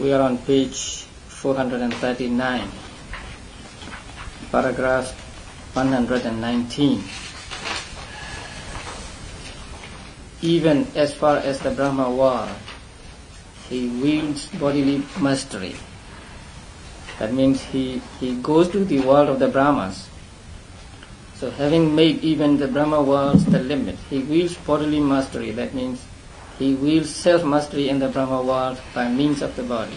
We are on page 439, paragraph 119. Even as far as the Brahma world, he wields bodily mastery. That means he, he goes to the world of the Brahmas. So having made even the Brahma worlds the limit, he wields bodily mastery. That means he wields self-mastery in the Brahma world by means of the body.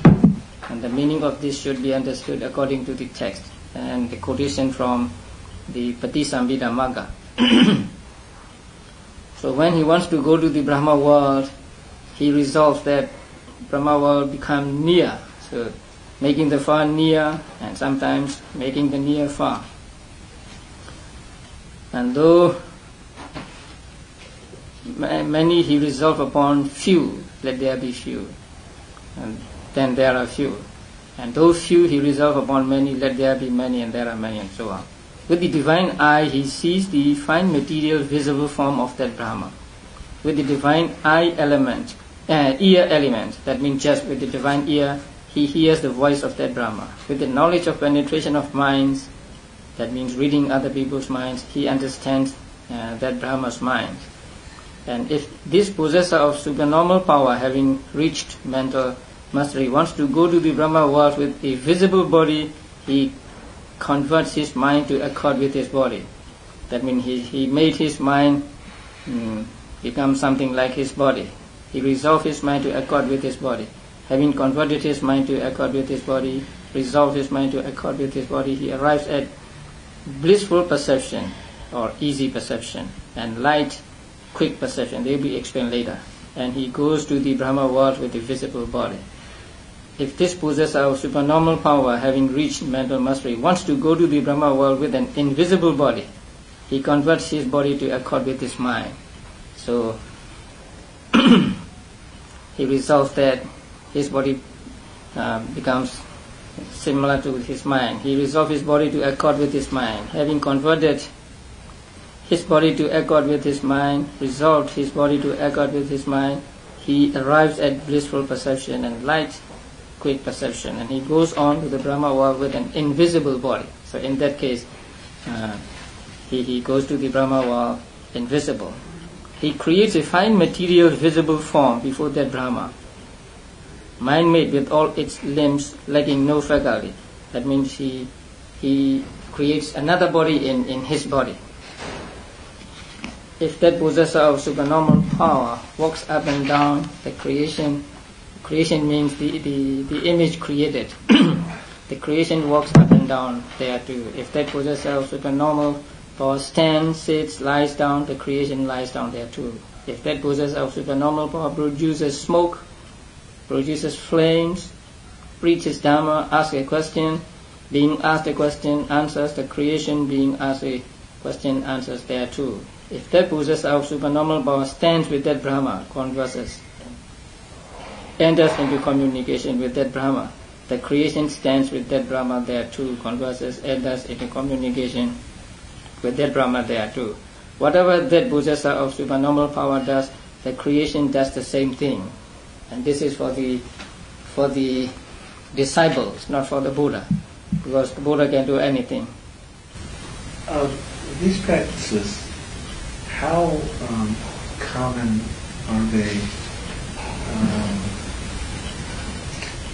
And the meaning of this should be understood according to the text and the quotation from the Patisambhida Magga. so when he wants to go to the Brahma world, he resolves that Brahma world become near. So making the far near and sometimes making the near far. And though many he resolve upon few, let there be few. And then there are few. And those few he resolve upon many, let there be many, and there are many, and so on. With the divine eye, he sees the fine material visible form of that Brahma. With the divine eye element, uh, ear element, that means just with the divine ear, he hears the voice of that Brahma. With the knowledge of penetration of minds, that means reading other people's minds, he understands uh, that Brahma's mind. And if this possessor of supernormal power, having reached mental mastery, wants to go to the Brahma world with a visible body, he converts his mind to accord with his body. That means he, he made his mind um, become something like his body. He resolved his mind to accord with his body. Having converted his mind to accord with his body, resolved his mind to accord with his body, he arrives at blissful perception or easy perception and light, quick perception. They will be explained later. And he goes to the Brahma world with a visible body. If this possessor of supernormal power, having reached mental mastery, wants to go to the Brahma world with an invisible body, he converts his body to accord with his mind. So he resolves that his body uh, becomes similar to his mind. He resolves his body to accord with his mind. Having converted his body to accord with his mind, resolved his body to accord with his mind, he arrives at blissful perception and light, quick perception, and he goes on to the Brahma world with an invisible body. So in that case, uh, he, he goes to the Brahma world invisible. He creates a fine material visible form before that Brahma mind made with all its limbs lacking no faculty. That means he, he creates another body in, in his body. If that possessor of supernormal power walks up and down the creation, creation means the, the, the image created. the creation walks up and down there too. If that possessor of supernormal power stands, sits, lies down, the creation lies down there too. If that possessor of supernormal power produces smoke, produces flames, preaches Dharma, asks a question, being asked a question, answers the creation, being asked a question, answers there too. If that possessor of supernormal power stands with that Brahma, converses, enters into communication with that Brahma, the creation stands with that Brahma there too, converses, enters into communication with that Brahma there too. Whatever that possessor of supernormal power does, the creation does the same thing. And this is for the for the disciples, not for the Buddha, because the Buddha can do anything. Of these practices, how um, common are they um,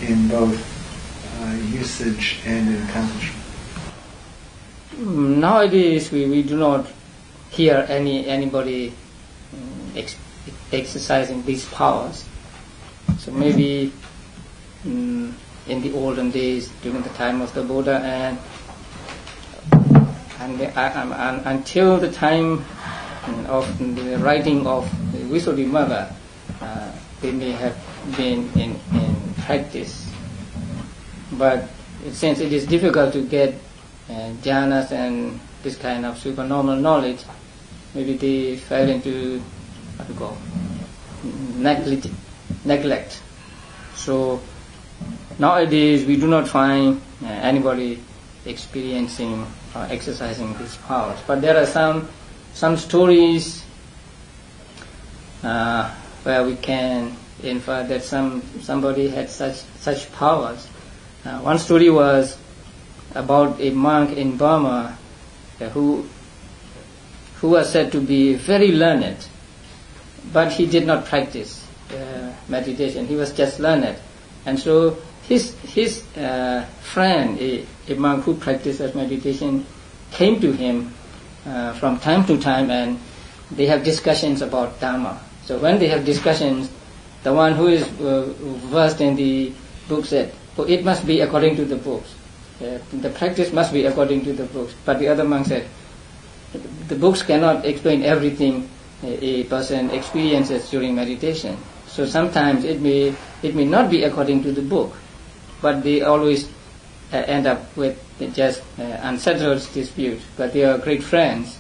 in both uh, usage and in accomplishment? Nowadays, we, we do not hear any anybody um, ex- exercising these powers. So maybe um, in the olden days, during the time of the Buddha, and and, and, and until the time of the writing of the Visuddhimagga, uh, they may have been in, in practice. But since it is difficult to get uh, jhanas and this kind of supernormal knowledge, maybe they fell into call neglect neglect. So nowadays we do not find uh, anybody experiencing or exercising these powers. But there are some some stories uh, where we can infer that some somebody had such such powers. Uh, one story was about a monk in Burma uh, who who was said to be very learned, but he did not practice uh, meditation. He was just learned, and so his his uh, friend, a, a monk who practices meditation, came to him uh, from time to time, and they have discussions about Dharma. So when they have discussions, the one who is uh, versed in the book said, oh, it must be according to the books. Uh, the practice must be according to the books. But the other monk said, the books cannot explain everything a person experiences during meditation. So sometimes it may it may not be according to the book, but they always uh, end up with just uh, unsettled dispute. But they are great friends.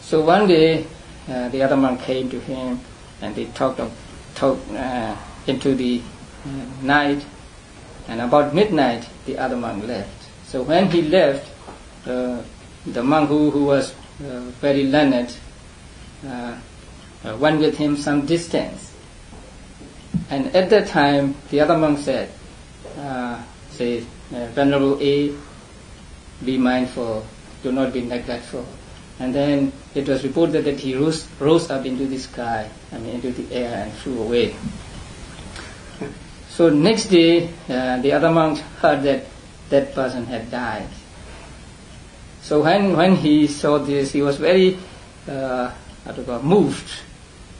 So one day, uh, the other monk came to him, and they talked of, talked uh, into the uh, night. And about midnight, the other monk left. So when he left, uh, the monk who, who was very learned went with him some distance. And at that time, the other monk said, say, Venerable A, be mindful, do not be neglectful. And then it was reported that he rose, rose up into the sky, I mean into the air and flew away. So next day, uh, the other monks heard that that person had died. So when, when he saw this, he was very uh, moved.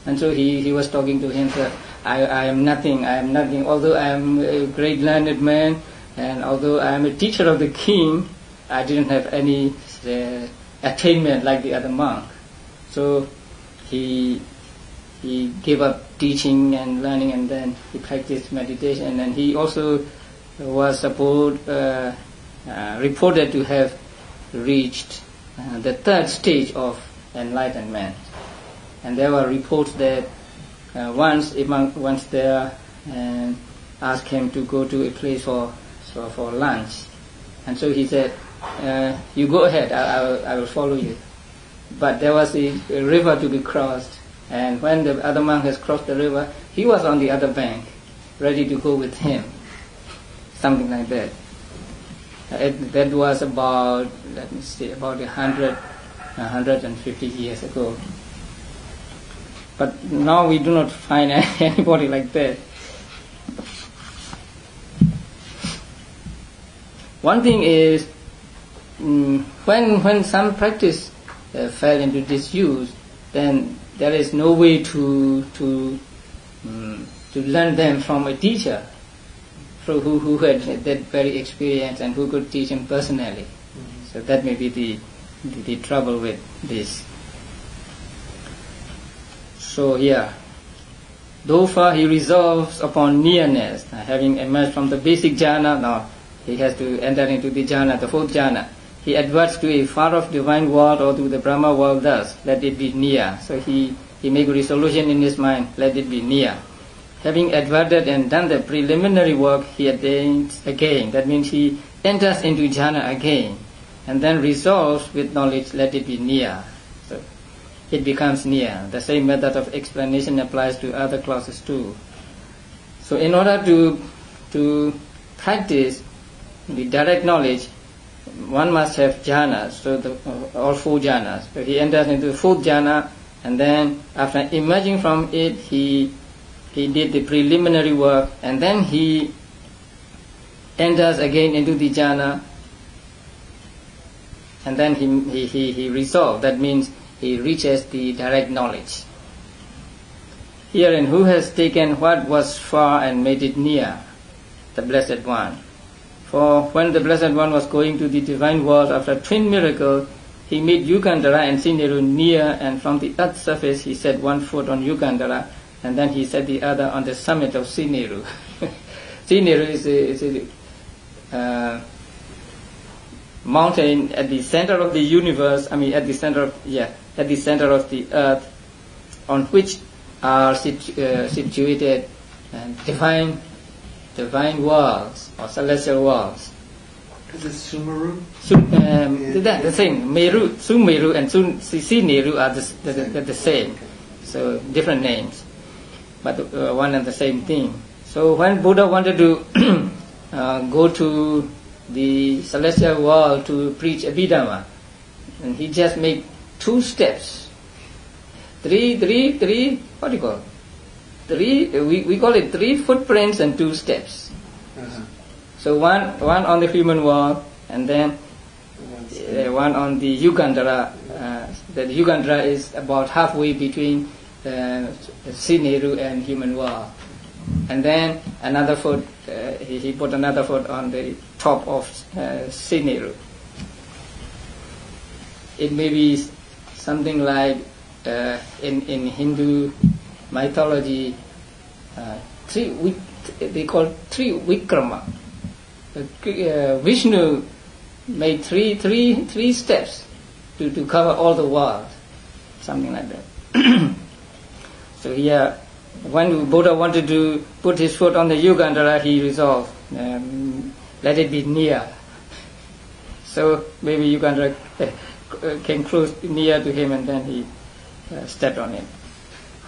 And so he, he was talking to himself, I, I am nothing, I am nothing. Although I am a great learned man, and although I am a teacher of the king, I didn't have any uh, attainment like the other monk. So he he gave up teaching and learning, and then he practiced meditation. And then he also was supposed, uh, uh, reported to have reached uh, the third stage of enlightenment. And there were reports that uh, once a monk once there and asked him to go to a place for, for lunch, and so he said, uh, "You go ahead. I, I, will, I will follow you." But there was a, a river to be crossed, and when the other monk has crossed the river, he was on the other bank, ready to go with him. Something like that. It, that was about, let me see, about a hundred, a hundred and fifty years ago. But now we do not find anybody like that. One thing is, mm, when when some practice uh, fell into disuse, then there is no way to to um, to learn them from a teacher who, who had that very experience and who could teach him personally. Mm-hmm. So that may be the, the, the trouble with this. So yeah, though far he resolves upon nearness, having emerged from the basic jhana, now he has to enter into the jhana, the fourth jhana he adverts to a far-off divine world or to the Brahma world thus, let it be near. So he, he make a resolution in his mind, let it be near. Having adverted and done the preliminary work, he attains again. That means he enters into jhana again, and then resolves with knowledge, let it be near. So it becomes near. The same method of explanation applies to other classes too. So in order to, to practice the direct knowledge, one must have jhanas, so the, uh, all four jhanas. So he enters into the fourth jhana, and then after emerging from it, he he did the preliminary work, and then he enters again into the jhana, and then he he he, he. That means he reaches the direct knowledge. Herein, who has taken what was far and made it near? The Blessed One. For when the Blessed One was going to the divine world after twin miracle, he made Yugandhara and Sineru near, and from the earth's surface he set one foot on Yugandhara, and then he set the other on the summit of Sineru. Sineru is a, is a uh, mountain at the center of the universe. I mean, at the center of yeah, at the center of the earth, on which are situ- uh, situated uh, divine divine worlds or celestial worlds. Is it Sumeru? um, yeah. the, the same. Meru, Sumeru and Sun, Sineru are the, the, the, the same. So different names. but uh, one and the same thing. So when Buddha wanted to uh, go to the celestial world to preach Abhidhamma, and he just made two steps. Three, three, three, what do you call? Three, we, we call it three footprints and two steps. Uh-huh. So one, one on the human world, and then uh, one on the Yugandhara. Uh, the Yugandhara is about halfway between uh, Sineru and human world. And then another foot, uh, he, he put another foot on the top of uh. It may be something like uh, in, in Hindu mythology, uh, three, they call three Vikrama. Uh, Vishnu made three, three, three steps to, to cover all the world, something like that. so here, when Buddha wanted to put his foot on the Yugandhara, he resolved, um, let it be near. So maybe Yugandhara uh, came close near to him and then he uh, stepped on it.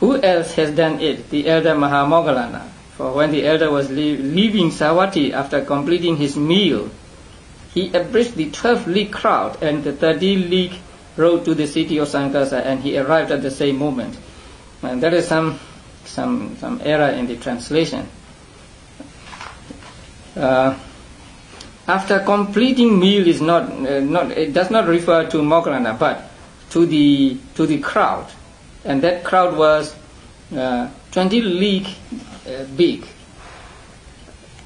Who else has done it? The elder Mahamoggallana. For when the elder was leaving Savatthi after completing his meal, he abreached the 12 league crowd and the 30 league road to the city of Sankasa and he arrived at the same moment. And there is some, some, some error in the translation. Uh, after completing meal is not, uh, not, it does not refer to Moggallana, but to the, to the crowd. And that crowd was uh, 20 league uh, big,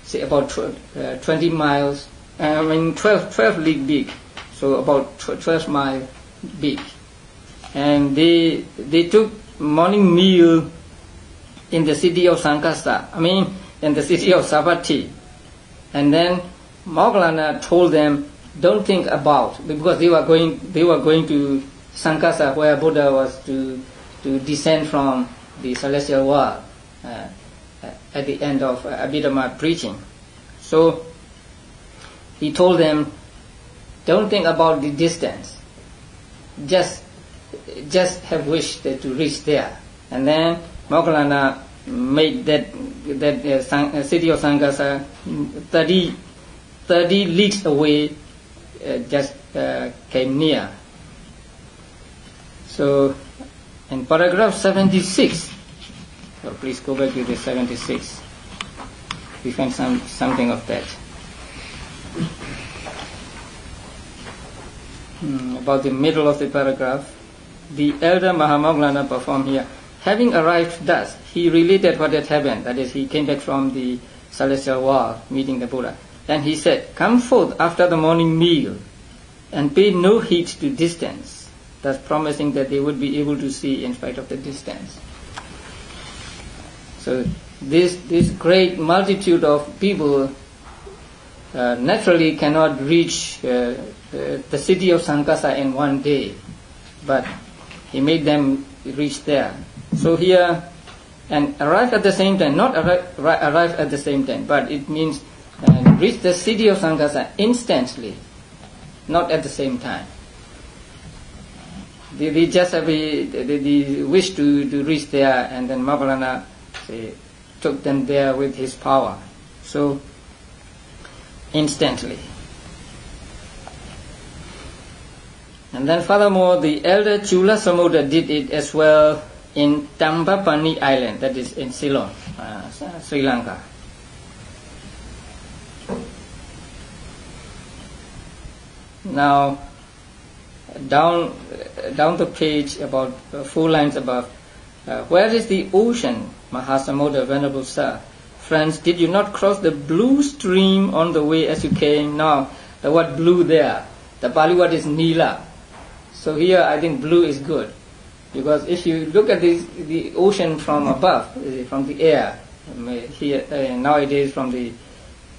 say about tw- uh, 20 miles, uh, I mean 12, 12 league big, so about tw- 12 mile big. And they, they took morning meal in the city of Sankasa, I mean in the city of Savatthi. And then Moggallana told them, don't think about, because they were going, they were going to Sankasa where Buddha was to, to descend from the celestial world uh, at the end of uh, Abhidhamma preaching. So he told them, don't think about the distance. Just, just have wished to reach there. And then Moggallana made that, that uh, San, uh, city of Sankasa 30, 30 leagues away, uh, just uh, came near. So, in paragraph 76, so please go back to the 76. We find some, something of that. Hmm, about the middle of the paragraph, the elder Mahamoggallana performed here. Having arrived thus, he related what had happened. That is, he came back from the celestial world, meeting the Buddha. Then he said, Come forth after the morning meal, and pay no heed to distance, thus promising that they would be able to see in spite of the distance. So this this great multitude of people uh, naturally cannot reach uh, uh, the city of Sankasa in one day, but he made them reach there. So here, and arrive at the same time, not arrive, arrive at the same time, but it means uh, reach the city of Sankasa instantly, not at the same time. They, they just have a, the, the wish to, to reach there, and then say, took them there with his power. So, instantly. And then furthermore, the elder Chula Samudra did it as well in Tambapani Island, that is in Ceylon, uh, Sri Lanka. Now, down down the page, about uh, four lines above, uh, where is the ocean, Mahasamudra, Venerable Sir? Friends, did you not cross the blue stream on the way as you came? Now, the word blue there, the Pali word is Nila. So here I think blue is good. Because if you look at this, the ocean from above, from the air, here uh, nowadays from the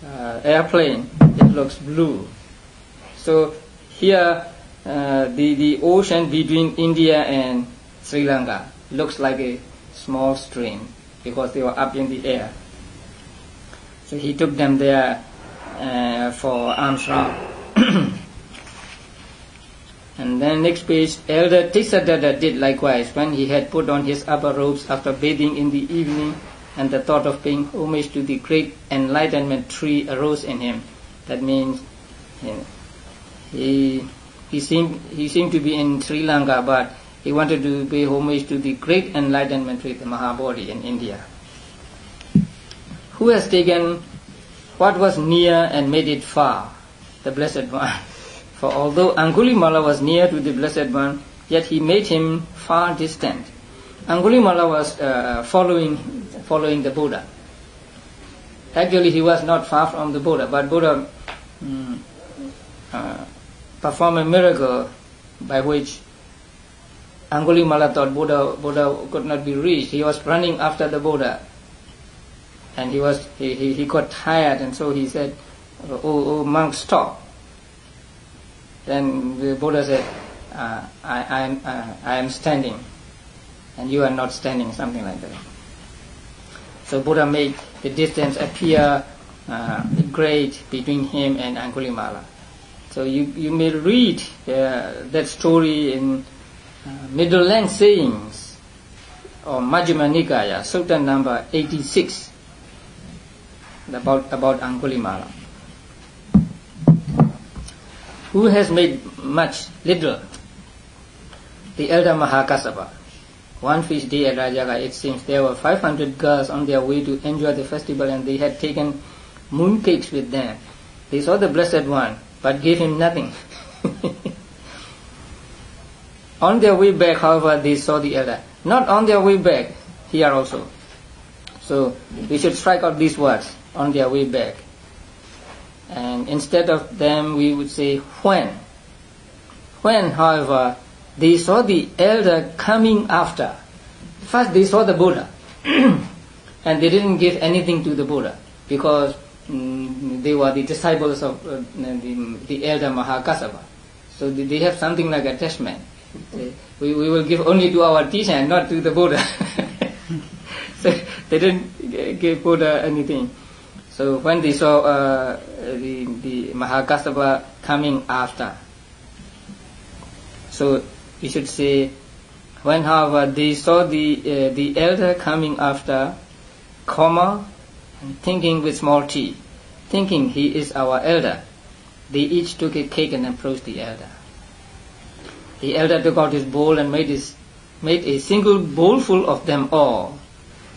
uh, airplane, it looks blue. So here, uh, the the ocean between India and Sri Lanka looks like a small stream because they were up in the air. So he took them there uh, for alms round. And then next page, Elder Tissadatta did likewise when he had put on his upper robes after bathing in the evening, and the thought of paying homage to the great enlightenment tree arose in him. That means you know, he he seemed he seemed to be in Sri Lanka, but he wanted to pay homage to the great enlightenment with the Mahabodhi in India. Who has taken what was near and made it far? The Blessed One. For although Angulimala was near to the Blessed One, yet he made him far distant. Angulimala was uh, following, following the Buddha. Actually, he was not far from the Buddha, but Buddha um, uh, performed a miracle by which Angulimala thought Buddha, Buddha could not be reached. He was running after the Buddha, and he was he, he, he got tired, and so he said, "Oh, oh monk, stop." Then the Buddha said, uh, I, I, am, uh, I am standing and you are not standing, something like that. So Buddha made the distance appear uh, great between him and Angulimala. So you, you may read uh, that story in uh, Middle Length Sayings or Majjhima Nikaya, Sutta number 86, about, about Angulimala who has made much little? The elder Mahakassapa. One feast day at Rajagaha, it seems there were 500 girls on their way to enjoy the festival and they had taken mooncakes with them. They saw the Blessed One, but give him nothing. on their way back, however, they saw the elder. Not on their way back, here also. So we should strike out these words, on their way back. And instead of them, we would say when. When, however, they saw the elder coming after. First, they saw the Buddha, and they didn't give anything to the Buddha because mm, they were the disciples of uh, the, the elder Mahakassapa. So they have something like attachment. we, we will give only to our teacher and not to the Buddha. so they didn't give Buddha anything. So when they saw uh, the, the coming after, so we should say, when however they saw the uh, the elder coming after, comma, thinking with small t, thinking he is our elder, they each took a cake and approached the elder. The elder took out his bowl and made his made a single bowlful of them all.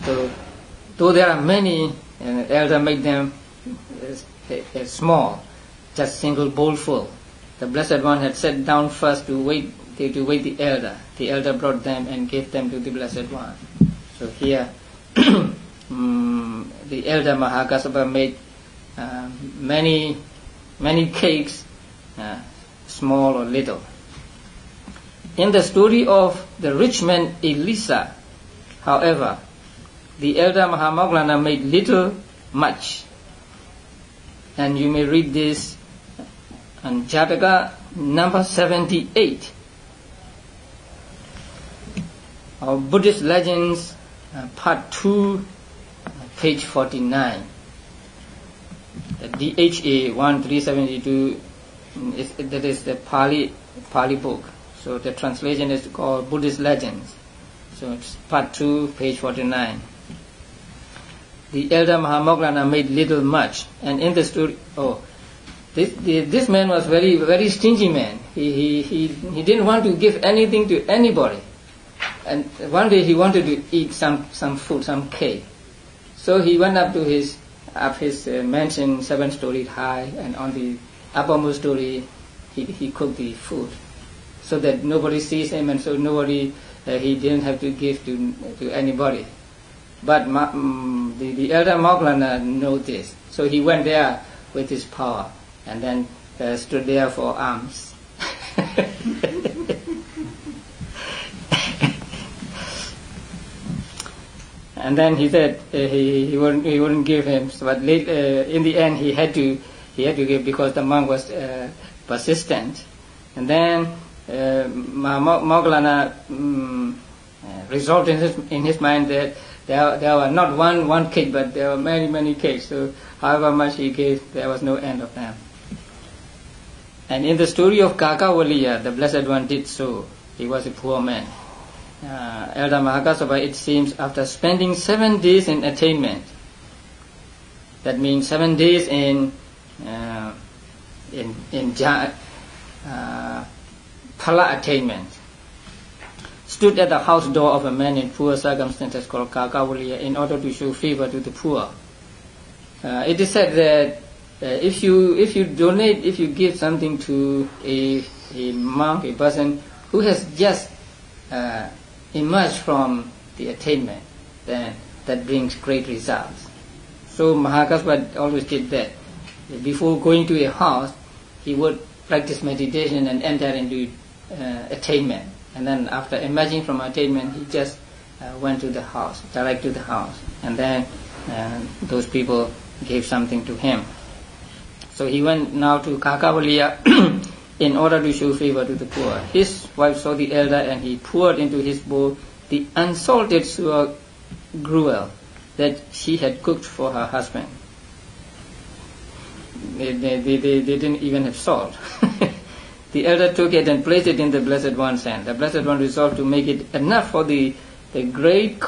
So, though there are many and the elder made them uh, small, just single bowlful. The Blessed One had sat down first to wait to wait the elder. The elder brought them and gave them to the Blessed One. So here, um, the elder Mahakassapa made uh, many many cakes, uh, small or little. In the story of the rich man Illisa, however, the elder Mahamoggallana made little much. And you may read this on Jataka number 78. Our Buddhist Legends, uh, part 2, page 49. The DHA 1372, mm, is, that is the Pali, Pali book. So the translation is called Buddhist Legends. So it's part 2, page 49 the elder Mahamoggallana made little much. And in the story, oh, this, this man was very, very stingy man. He, he, he, he didn't want to give anything to anybody. And one day he wanted to eat some, some food, some cake. So he went up to his, up his uh, mansion, seven stories high, and on the uppermost story, he, he cooked the food. So that nobody sees him and so nobody, uh, he didn't have to give to, to anybody. But um, the, the elder Moggallana knew this, so he went there with his power and then uh, stood there for alms. and then he said uh, he, he wouldn't he wouldn't give him, but late, uh, in the end he had to he had to give because the monk was uh, persistent. And then uh, Moggallana um, resolved in his in his mind that there, there were not one, one cake, but there were many, many cakes. So however much he gave, there was no end of them. And in the story of Kakavaliya, the Blessed One did so. He was a poor man. Uh, Elder Mahakassapa, it seems, after spending seven days in attainment, that means seven days in uh, in in uh, attainment, stood at the house door of a man in poor circumstances called Kakavaliya in order to show favor to the poor. Uh, it is said that uh, if you if you donate if you give something to a a monk a person who has just emerged from the attainment then that brings great results. So Mahakassapa always did that. Before going to a house he would practice meditation and enter into uh, attainment. And then after emerging from attainment he just uh, went to the house direct to the house. And then uh, those people gave something to him. So he went now to Kakavaliya in order to show favor to the poor. His wife saw the elder and he poured into his bowl the unsalted sour gruel that she had cooked for her husband. They, they, they, they, didn't even have salt. the elder took it and placed it in the Blessed One's hand. The Blessed One resolved to make it enough for the, the great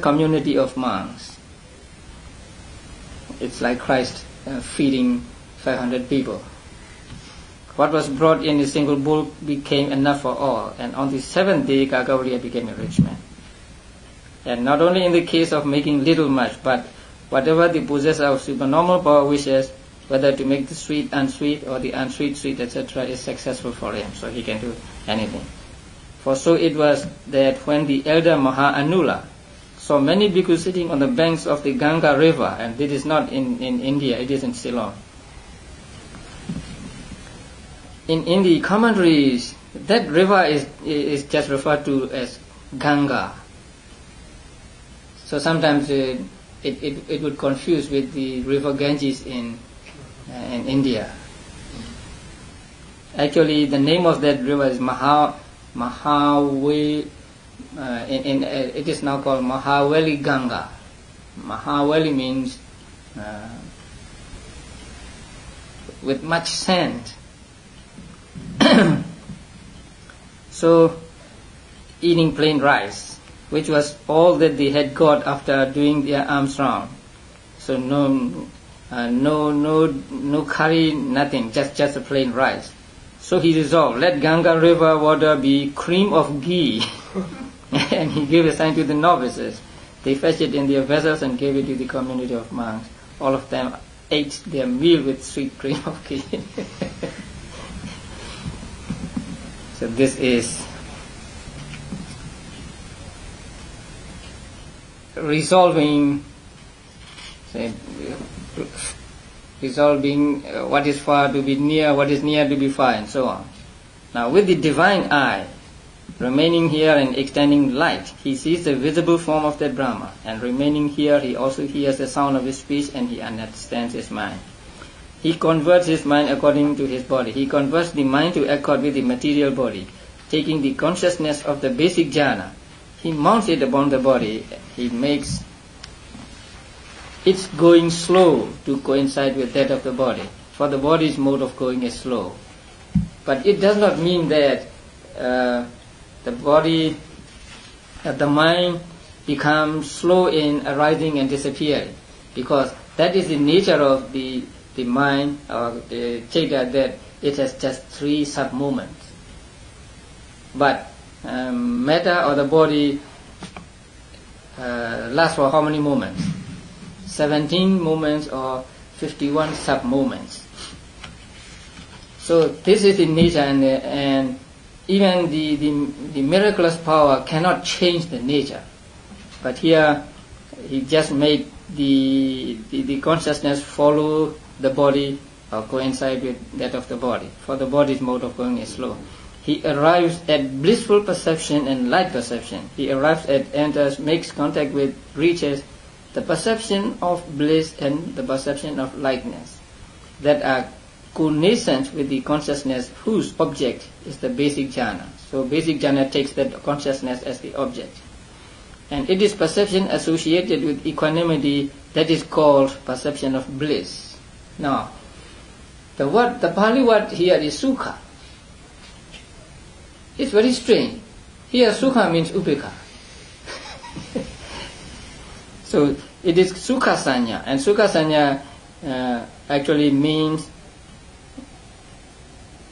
community of monks. It's like Christ uh, feeding 500 people. What was brought in a single bowl became enough for all, and on the seventh day Kakavaliya became a rich man. And not only in the case of making little much, but whatever the possessor of supernormal power wishes, whether to make the sweet unsweet or the unsweet sweet, etc., is successful for him, so he can do anything. For so it was that when the elder Maha Anula saw many bhikkhus sitting on the banks of the Ganga river, and this is not in, in India, it is in Ceylon, in, in the commentaries, that river is, is just referred to as Ganga. So sometimes uh, it, it, it would confuse with the river Ganges in, uh, in India. Actually, the name of that river is Maha, uh, in, in, uh, it is now called Mahaweli Ganga. Mahaweli means uh, with much sand. so, eating plain rice, which was all that they had got after doing their alms round. So no, uh, no, no, no curry, nothing, just just a plain rice. So he resolved, let Ganga river water be cream of ghee, and he gave a sign to the novices. They fetched it in their vessels and gave it to the community of monks. All of them ate their meal with sweet cream of ghee. So this is resolving say, resolving uh, what is far to be near, what is near to be far, and so on. Now, with the divine eye remaining here and extending light, he sees the visible form of that Brahma, and remaining here, he also hears the sound of his speech and he understands his mind. He converts his mind according to his body. He converts the mind to accord with the material body, taking the consciousness of the basic jhana. He mounts it upon the body. He makes its going slow to coincide with that of the body. For the body's mode of going is slow. But it does not mean that uh, the body, uh, the mind becomes slow in arising and disappearing, because that is the nature of the the mind or the chitta that it has just three sub moments. But um, matter or the body uh, lasts for how many moments? 17 moments or 51 sub moments. So this is the nature and, and even the, the, the miraculous power cannot change the nature. But here he just made the, the, the consciousness follow the body or coincide with that of the body. For the body's mode of going is slow. He arrives at blissful perception and light perception. He arrives at, enters, uh, makes contact with, reaches the perception of bliss and the perception of lightness that are connascent with the consciousness whose object is the basic jhana. So basic jhana takes that consciousness as the object. And it is perception associated with equanimity that is called perception of bliss. Now, The word, the Pali word here is sukha. It's very strange. Here sukha means upeka. so it is sukha sanya, and sukha sanya uh, actually means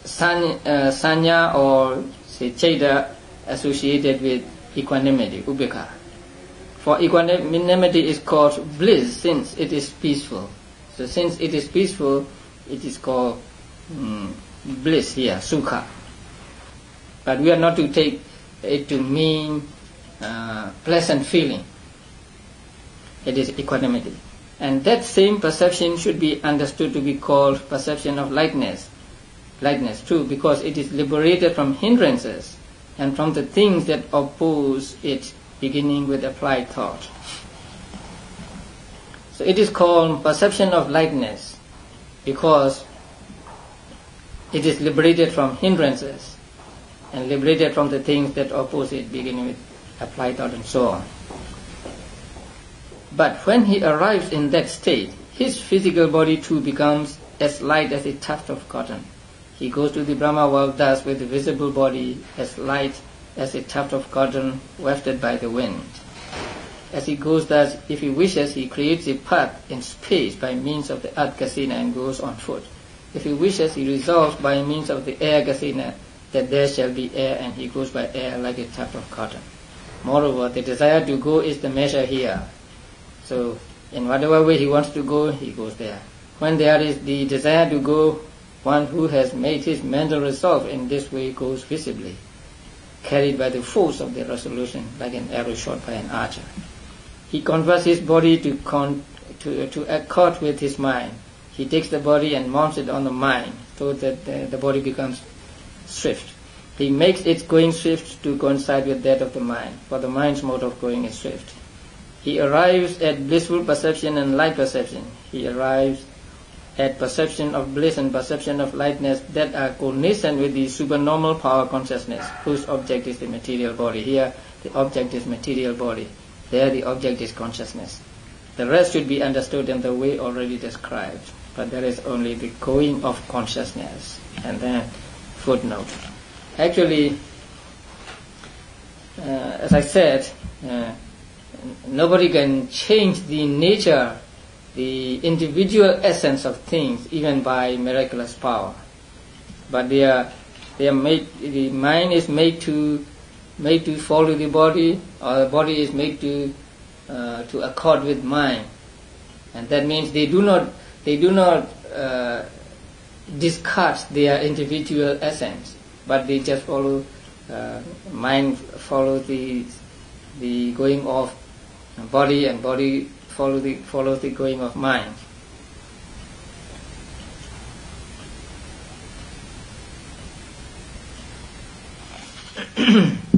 sanya, uh, or say cheda associated with equanimity, upeka. For equanimity is called bliss since it is peaceful. So since it is peaceful, it is called um, bliss here, sukha. But we are not to take it to mean uh, pleasant feeling. It is equanimity. And that same perception should be understood to be called perception of lightness. Lightness, too, because it is liberated from hindrances and from the things that oppose it, beginning with applied thought. So it is called perception of lightness because it is liberated from hindrances and liberated from the things that oppose it, beginning with applied thought and so on. But when he arrives in that state, his physical body too becomes as light as a tuft of cotton. He goes to the Brahma world thus with the visible body as light as a tuft of cotton wafted by the wind. As he goes thus, if he wishes, he creates a path in space by means of the earth kasina and goes on foot. If he wishes, he resolves by means of the air kasina that there shall be air and he goes by air like a tuft of cotton. Moreover, the desire to go is the measure here. So, in whatever way he wants to go, he goes there. When there is the desire to go, one who has made his mental resolve in this way goes visibly, carried by the force of the resolution, like an arrow shot by an archer. He converts his body to, con- to, to accord with his mind. He takes the body and mounts it on the mind so that the, the body becomes swift. He makes its going swift to coincide with that of the mind, for the mind's mode of going is swift. He arrives at blissful perception and light perception. He arrives at perception of bliss and perception of lightness that are cognizant with the supernormal power consciousness, whose object is the material body. Here, the object is material body. There the object is consciousness. The rest should be understood in the way already described, but there is only the going of consciousness. And then footnote. Actually, uh, as I said, uh, nobody can change the nature, the individual essence of things, even by miraculous power. But they are, they are made, the mind is made to made to follow the body, or the body is made to uh, to accord with mind, and that means they do not they do not uh, discard their individual essence, but they just follow uh, mind follow the the going of body, and body follow the follows the going of mind.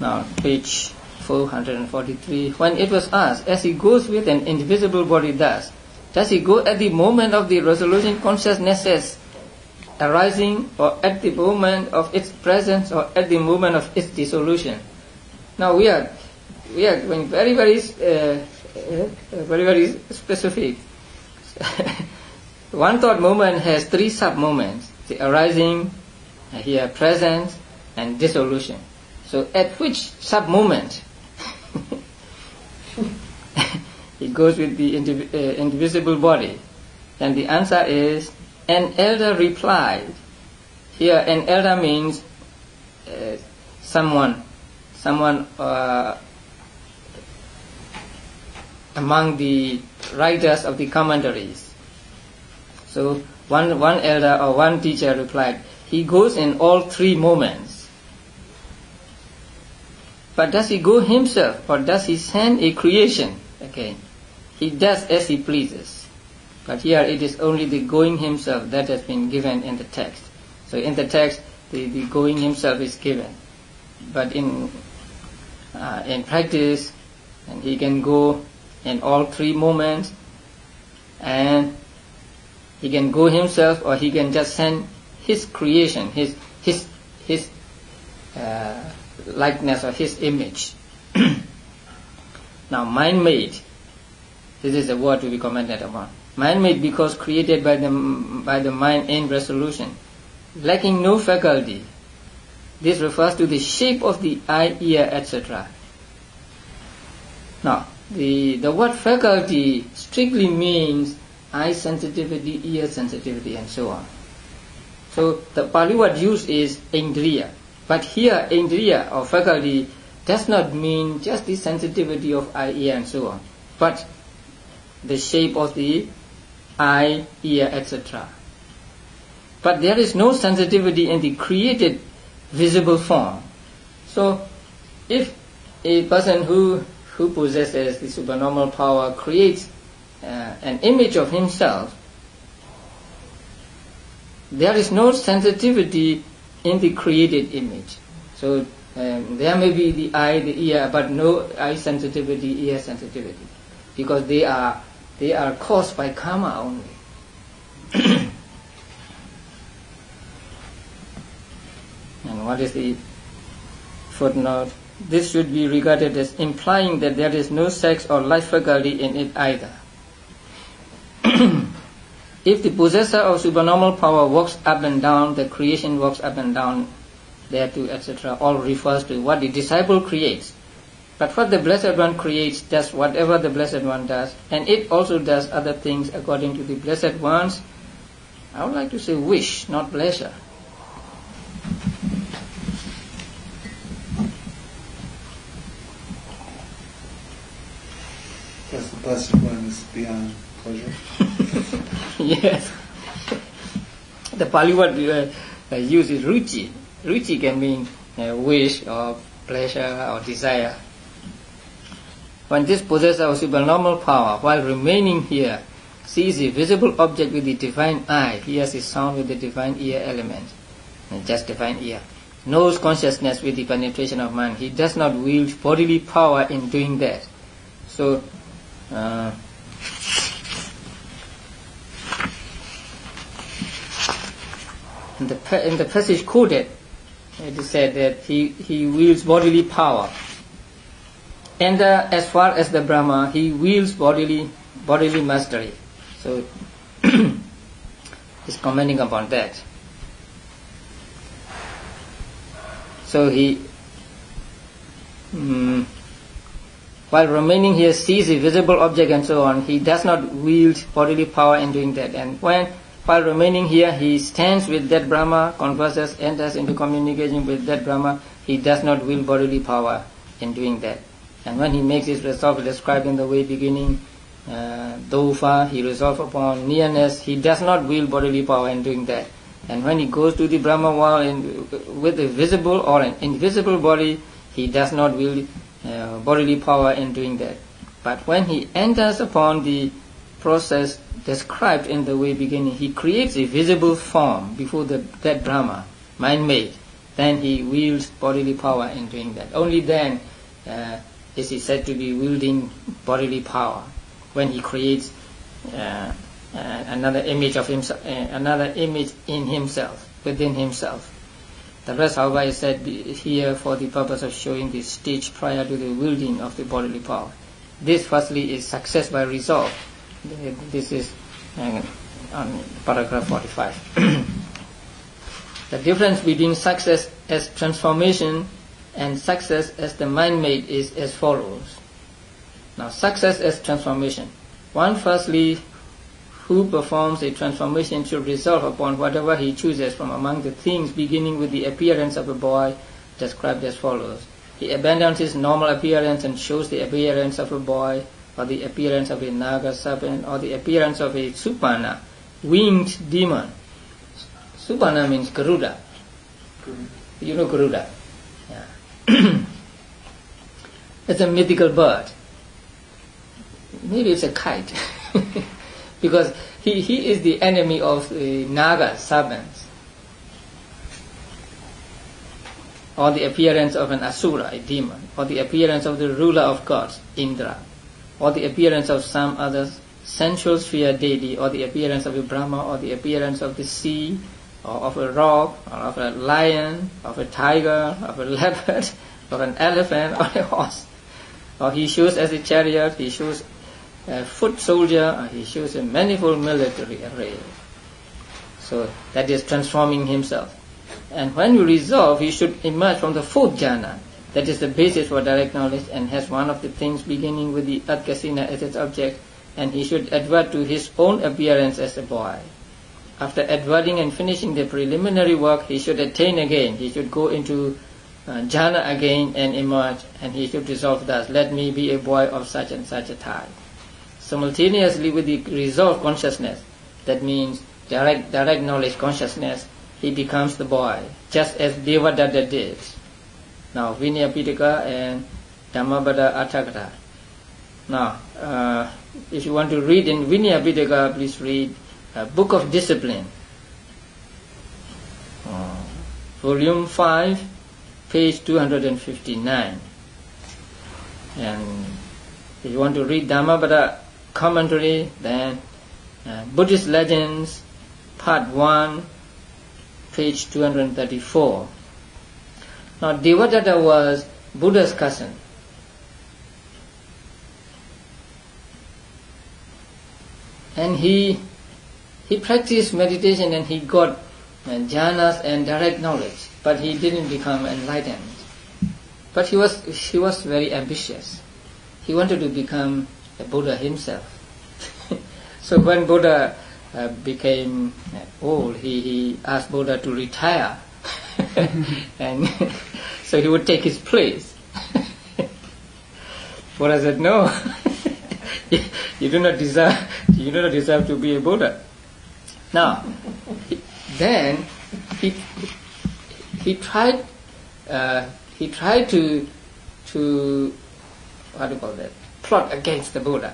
Now, page 443. When it was asked, as he goes with an invisible body thus, does he go at the moment of the resolution consciousness arising, or at the moment of its presence, or at the moment of its dissolution? Now we are we are going very very uh, uh, very very specific. One thought moment has three sub moments: the arising, here presence, and dissolution. So at which sub moment it goes with the indiv- uh, indivisible body? And the answer is an elder replied. Here, an elder means uh, someone, someone uh, among the writers of the commentaries. So one one elder or one teacher replied, he goes in all three moments. But does he go himself or does he send a creation again? He does as he pleases. But here it is only the going himself that has been given in the text. So in the text, the, the going himself is given. But in, uh, in practice, and he can go in all three moments and he can go himself or he can just send his creation, his, his, his, uh, likeness or his image. now, mind made This is a word to be commented upon. Man-made because created by the, by the mind in resolution, lacking no faculty. This refers to the shape of the eye, ear, etc. Now, the, the word faculty strictly means eye sensitivity, ear sensitivity, and so on. So the Pali word used is indriya. But here, indriya or faculty does not mean just the sensitivity of eye, ear, and so on, but the shape of the eye, ear, etc. But there is no sensitivity in the created visible form. So, if a person who, who possesses the supernormal power creates uh, an image of himself, there is no sensitivity in the created image. So um, there may be the eye, the ear, but no eye sensitivity, ear sensitivity, because they are they are caused by karma only. and what is the footnote? This should be regarded as implying that there is no sex or life faculty in it either. If the possessor of supernormal power walks up and down, the creation walks up and down there too, etc., all refers to what the disciple creates. But what the Blessed One creates does whatever the Blessed One does, and it also does other things according to the Blessed One's, I would like to say wish, not pleasure. Because the Blessed One is beyond pleasure. yes. The Pali word uh, used is ruchi. Ruchi can mean uh, wish or pleasure or desire. When this possessor of supernormal power, while remaining here, sees a visible object with the divine eye, hears a sound with the divine ear element, and just divine ear, knows consciousness with the penetration of mind, he does not wield bodily power in doing that. So, uh, in the, in the passage quoted, it is said that he, he wields bodily power. And uh, as far as the Brahma, he wields bodily bodily mastery. So he's commenting upon that. So he, um, while remaining here, sees a visible object and so on. He does not wield bodily power in doing that. And when while remaining here, he stands with that Brahma, converses, enters into communication with that Brahma. He does not wield bodily power in doing that. And when he makes his resolve described in the way beginning, uh, he resolves upon nearness. He does not wield bodily power in doing that. And when he goes to the Brahma world in, with a visible or an invisible body, he does not wield uh, bodily power in doing that. But when he enters upon the process described in the way beginning, he creates a visible form before the, that Brahma, mind-made. Then he wields bodily power in doing that. Only then uh, is he said to be wielding bodily power when he creates uh, uh, another image of himself, uh, another image in himself, within himself. The rest, however, is said here for the purpose of showing the stage prior to the wielding of the bodily power. This, firstly, is success by resolve this is on paragraph 45. the difference between success as transformation and success as the mind made is as follows. Now, success as transformation. One, firstly, who performs a transformation should resolve upon whatever he chooses from among the things beginning with the appearance of a boy described as follows. He abandons his normal appearance and shows the appearance of a boy or the appearance of a naga serpent or the appearance of a supanna, winged demon. Supanna means Garuda. You know Garuda? Yeah. it's a mythical bird. Maybe it's a kite. because he, he is the enemy of the naga serpents. Or the appearance of an asura, a demon, or the appearance of the ruler of gods, Indra or the appearance of some other sensual sphere deity, or the appearance of a Brahma, or the appearance of the sea, or of a rock, or of a lion, of a tiger, of a leopard, or an elephant, or a horse. Or he shows as a chariot, he shows a foot soldier, or he shows a manifold military array. So that is transforming himself. And when you resolve, he should emerge from the fourth jhana. That is the basis for direct knowledge and has one of the things beginning with the earth kasina as its object, and he should advert to his own appearance as a boy. After adverting and finishing the preliminary work, he should attain again. He should go into uh, jhana again and emerge, and he should resolve thus, let me be a boy of such and such a type. Simultaneously with the resolved consciousness, that means direct, direct knowledge consciousness, he becomes the boy, just as Devadatta did. Now, Vinaya Pitaka and Dhammapada Atthakatha. Now, uh, if you want to read in Vinaya Pitaka, please read uh, Book of Discipline, uh, volume 5, page 259. And if you want to read Dhammapada commentary, then uh, Buddhist Legends, part 1, page 234. Now, Devadatta was Buddha's cousin. And he he practiced meditation and he got uh, jhanas and direct knowledge, but he didn't become enlightened. But he was he was very ambitious. He wanted to become a Buddha himself. so when Buddha uh, became old, he, he asked Buddha to retire, and so he would take his place. Buddha said, "No, you do not deserve. You do not deserve to be a Buddha." Now, then he he tried uh, he tried to to what do you call that plot against the Buddha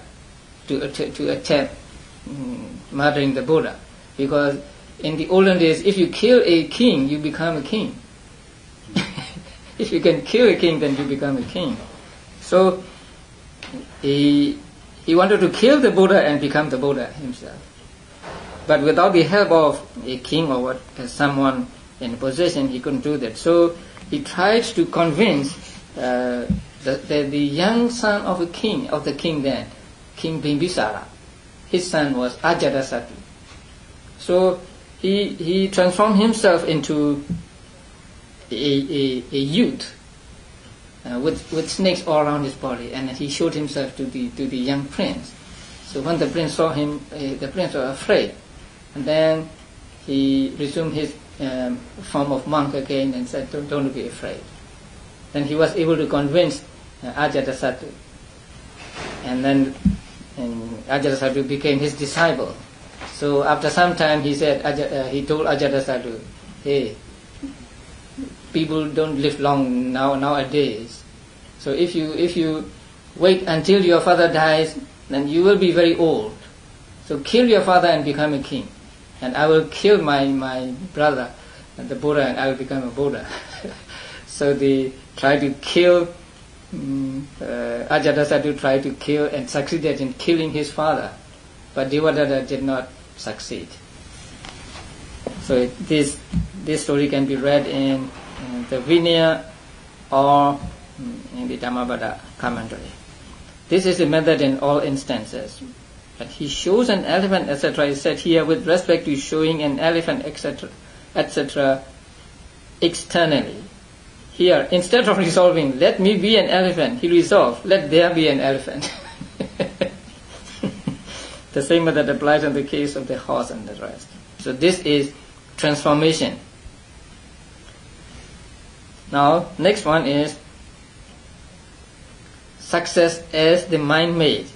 to to, to attempt um, murdering the Buddha because in the olden days if you kill a king you become a king if you can kill a king then you become a king so he he wanted to kill the Buddha and become the Buddha himself but without the help of a king or what, uh, someone in position, he couldn't do that. So he tried to convince uh, the, the, the, young son of a king, of the king then, King Bimbisara. His son was Ajatasattu. So he, he transformed himself into a, a, a youth uh, with, with snakes all around his body, and he showed himself to the, to the young prince. So when the prince saw him, uh, the prince was afraid. And then he resumed his um, form of monk again and said, don't, don't be afraid. Then he was able to convince uh, Ajatasattu. And then Ajatasattu became his disciple. So after some time he said, uh, he told Ajatasattu, hey, people don't live long now nowadays. So if you if you wait until your father dies, then you will be very old. So kill your father and become a king and I will kill my, my brother, the Buddha, and I will become a Buddha. so they try to kill, um, uh, Ajatasattu tried to kill and succeeded in killing his father, but Devadatta did not succeed. So this, this story can be read in Hmm, the Vinaya or hmm, in the Dhammapada commentary. This is the method in all instances. But he shows an elephant, etc., is said here with respect to showing an elephant, etc., etc., externally. Here, instead of resolving, let me be an elephant, he resolved, let there be an elephant. the same method applies in the case of the horse and the rest. So this is transformation. Now, next one is success as the mind made.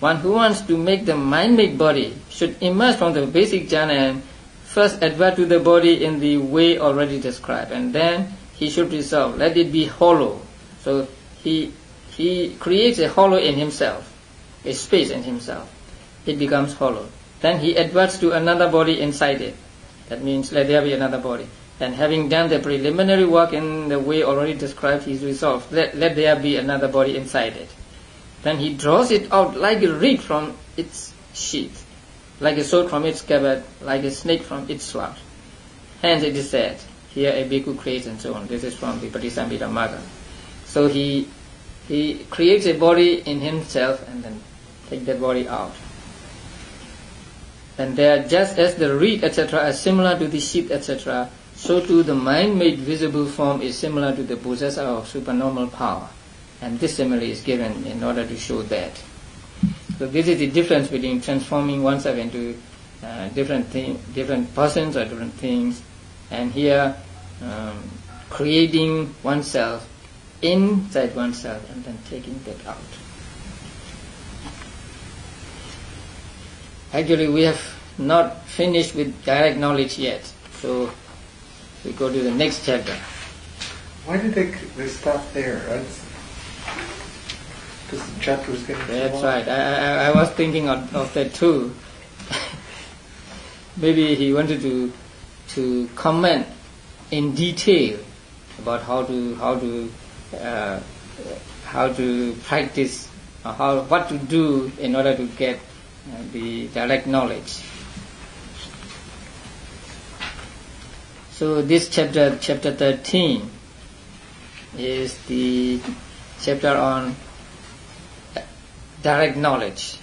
One who wants to make the mind make body should emerge from the basic jhana and first advert to the body in the way already described, and then he should resolve, let it be hollow. So he he creates a hollow in himself, a space in himself. It becomes hollow. Then he adverts to another body inside it. That means let there be another body. And having done the preliminary work in the way already described, he resolves, let, let there be another body inside it. Then he draws it out like a reed from its sheath, like a sword from its scabbard, like a snake from its snout. Hence it is said, here a bhikkhu creates and so on. This is from the Patisambhida So he he creates a body in himself and then take that body out. And they are just as the reed, etc., are similar to the sheep, etc., so too the mind-made visible form is similar to the possessor of supernormal power. And this simile is given in order to show that. So this is the difference between transforming oneself into uh, different thing, different persons or different things, and here um, creating oneself inside oneself and then taking that out. Actually, we have not finished with direct knowledge yet, so we go to the next chapter. Why did they, they stop there? Because the chapter was getting That's long. right. I, I, I was thinking of, of that too. Maybe he wanted to to comment in detail about how to how to uh, how to practice how what to do in order to get uh, the direct knowledge. So this chapter, chapter 13, is the chapter on direct knowledge.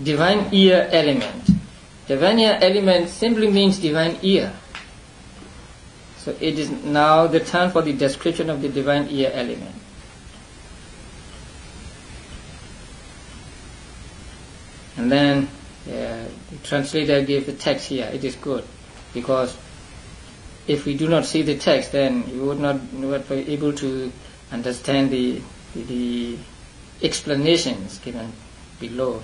Divine ear element. Divine ear element simply means divine ear. So it is now the time for the description of the divine ear element. And then uh, the translator gave the text here. It is good because if we do not see the text, then we would not be able to understand the, the, explanations given below.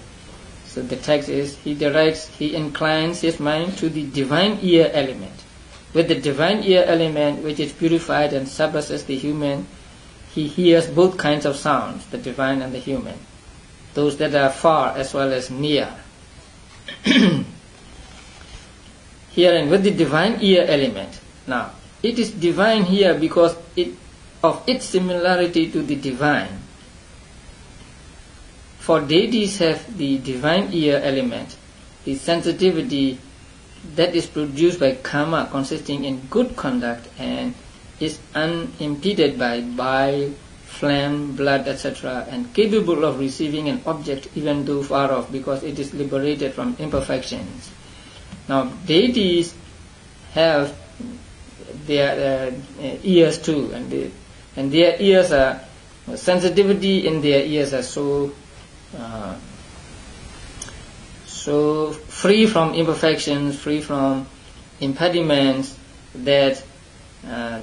So the text is he directs, he inclines his mind to the divine ear element. With the divine ear element, which is purified and surpasses the human, he hears both kinds of sounds, the divine and the human, those that are far as well as near. Herein with the divine ear element. Now, it is divine here because it, of its similarity to the divine. For deities have the divine ear element, the sensitivity that is produced by karma consisting in good conduct and is unimpeded by bile, phlegm, blood, etc., and capable of receiving an object even though far off because it is liberated from imperfections. Now, deities have their uh, ears too, and, they, and their ears are sensitivity in their ears are so uh, so free from imperfections, free from impediments that uh,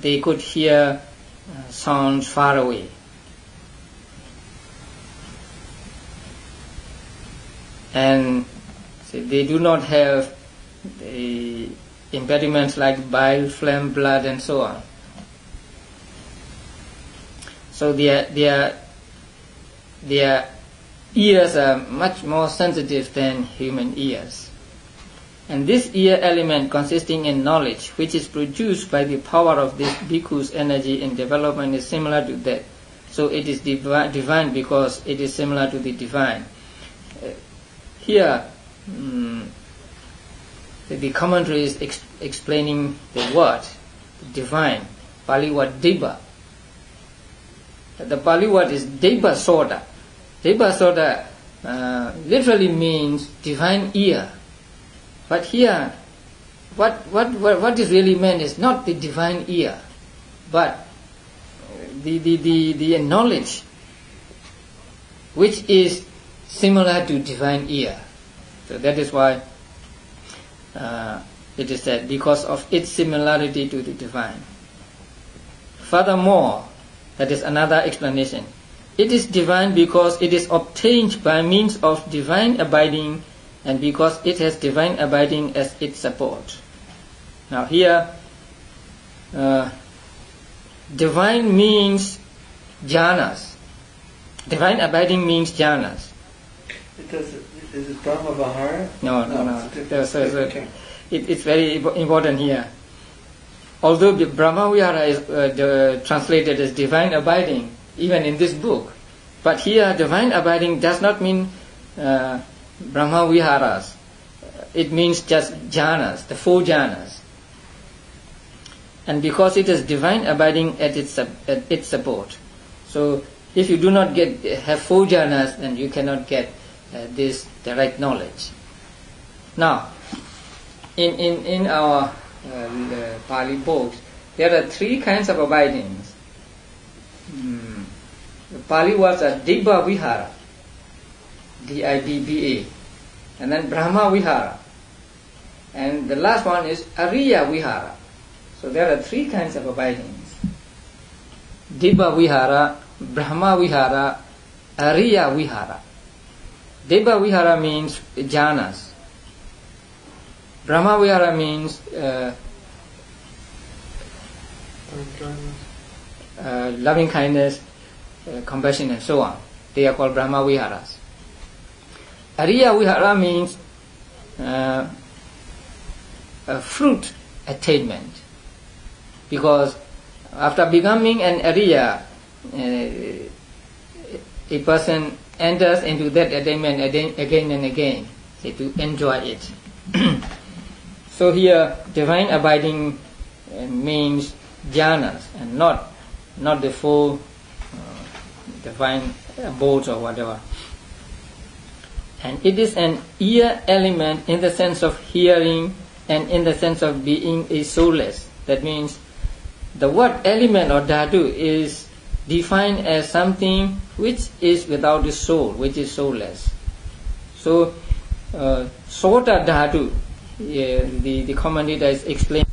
they could hear uh, sounds far away. And they do not have the impediments like bile, phlegm, blood, and so on. So their their their ears are much more sensitive than human ears. And this ear element consisting in knowledge, which is produced by the power of this bhikkhu's energy in development, is similar to that. So it is divi- divine because it is similar to the divine. Uh, here, the, the commentary is ex- explaining the word, the divine, Pali word Deva. The Pali word is Dibba Sota. Dibba Sota uh, literally means divine ear. But here, what, what, what, what is really meant is not the divine ear, but the, the, the, the knowledge which is similar to divine ear. That is why uh, it is said because of its similarity to the divine. Furthermore, that is another explanation. It is divine because it is obtained by means of divine abiding and because it has divine abiding as its support. Now here, uh, divine means jhanas. Divine abiding means jhanas. It does, is it Brahma Vihara? No, no, no. it's a different- There's- there's a- okay. it, it's very important here. Although the Brahma Vihara is uh, the, translated as divine abiding, even in this book, but here divine abiding does not mean uh, Brahma Viharas. It means just jhanas, the four jhanas. And because it is divine abiding at its, at its support, so if you do not get have four jhanas, then you cannot get uh, this direct knowledge. Now, in in in our uh, Pali books, there are three kinds of abidings. Mm. The Pali words are Dibba Vihara, D-I-B-B-A, and then Brahma Vihara, and the last one is Ariya Vihara. So there are three kinds of abidings. Dibba Vihara, Brahma Vihara, Ariya Vihara. Dibba Vihara means jhanas. Brahma Vihara means uh, uh, loving kindness, uh, compassion, and so on. They are called Brahma Viharas. Ariya Vihara means uh, fruit attainment. Because after becoming an Ariya, uh, a person enters into that attainment again and again to enjoy it. so here, divine abiding uh, means jhanas and not not the full uh, divine abodes or whatever. And it is an ear element in the sense of hearing and in the sense of being a soulless. That means the word element or dhatu is defined as something which is without the soul, which is soulless. So, uh, sota dhatu, the, the commentator is explaining